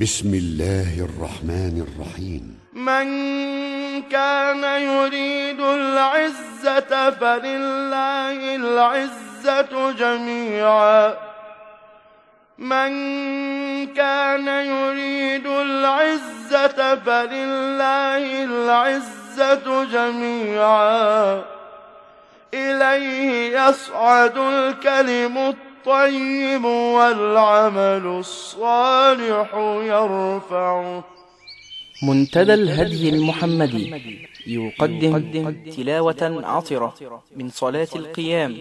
بسم الله الرحمن الرحيم. من كان يريد العزة فلله العزة جميعا. من كان يريد العزة فلله العزة جميعا. إليه يصعد الكلم الطيب. والعمل الصالح يرفعه. منتدى الهدي المحمدي. يقدم تلاوة عطرة من صلاة القيام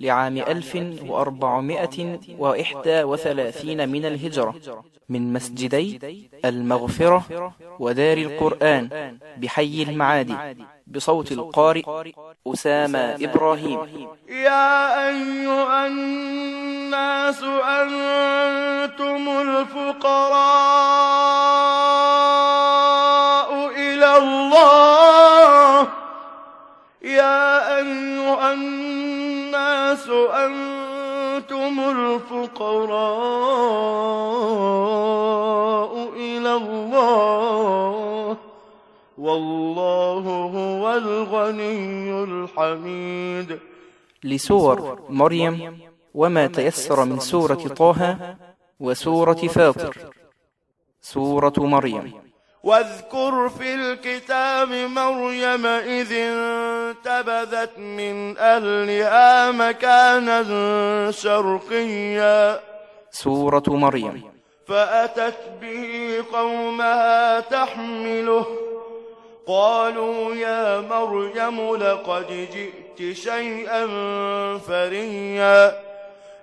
لعام ألف وأربعمائة وإحدى وثلاثين من الهجرة من مسجدي المغفرة ودار القرآن بحي المعادي بصوت القارئ أسامة إبراهيم. يا أيها الناس أنتم الفقراء. الناس أنتم الفقراء إلى الله والله هو الغني الحميد. لسور مريم وما تيسر من سورة طه وسورة فاطر. سورة مريم. واذكر في الكتاب مريم إذ انتبذت من أهلها مكانا شرقيا. سورة مريم. فأتت به قومها تحمله. قالوا يا مريم لقد جئت شيئا فريا.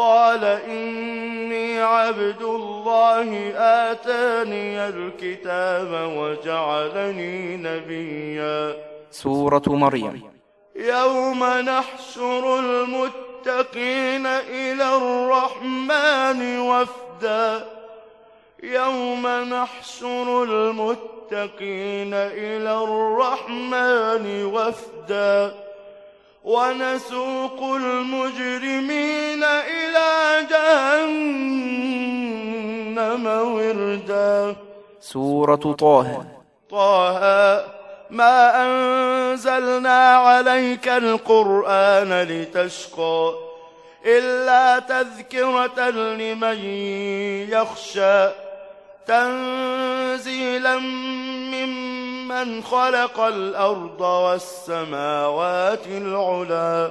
قال إني عبد الله آتاني الكتاب وجعلني نبيا. سورة مريم. يوم نحشر المتقين إلى الرحمن وفدا. يوم نحشر المتقين إلى الرحمن وفدا. ونسوق المجرمين إلى جهنم وردا. سورة طه. طه ما أنزلنا عليك القرآن لتشقى إلا تذكرة لمن يخشى تنزيلا ممن خلق الأرض والسماوات العلا.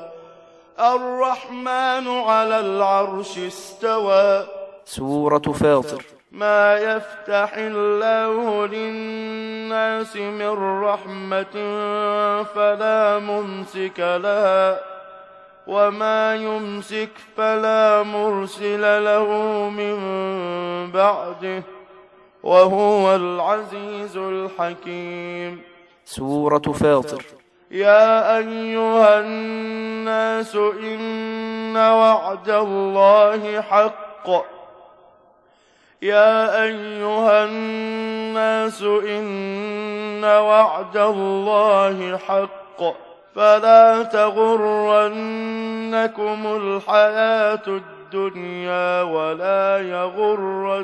الرحمن على العرش استوى. سورة فاطر. ما يفتح الله للناس من رحمة فلا ممسك لها. وما يمسك فلا مرسل له من بعده. وهو العزيز الحكيم. سورة فاطر. يا أيها الناس إن وعد الله حق. يا أيها الناس إن وعد الله حق. فلا تغرنكم الحياة الدنيا ولا يغرنكم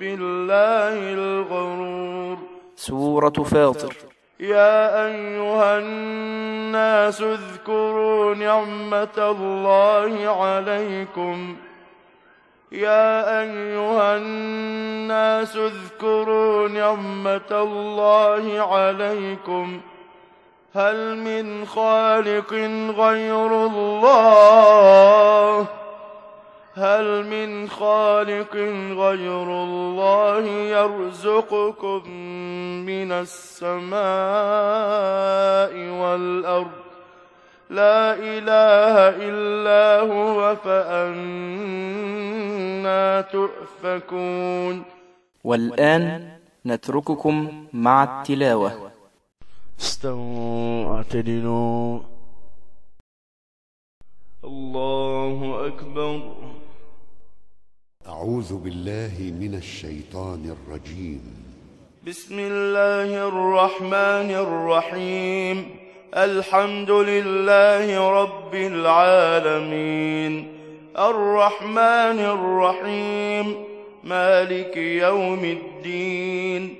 بالله الغرور. سورة فاطر. يا أيها الناس اذكروا نعمة الله عليكم. يا أيها الناس اذكروا نعمة الله عليكم. هل من خالق غير الله؟ هل من خالق غير الله يرزقكم من السماء والأرض؟ لا إله إلا هو فأنا تؤفكون. والآن نترككم مع التلاوة. استووا اعتدلوا الله أكبر. أعوذ بالله من الشيطان الرجيم. بسم الله الرحمن الرحيم. الحمد لله رب العالمين. الرحمن الرحيم. مالك يوم الدين.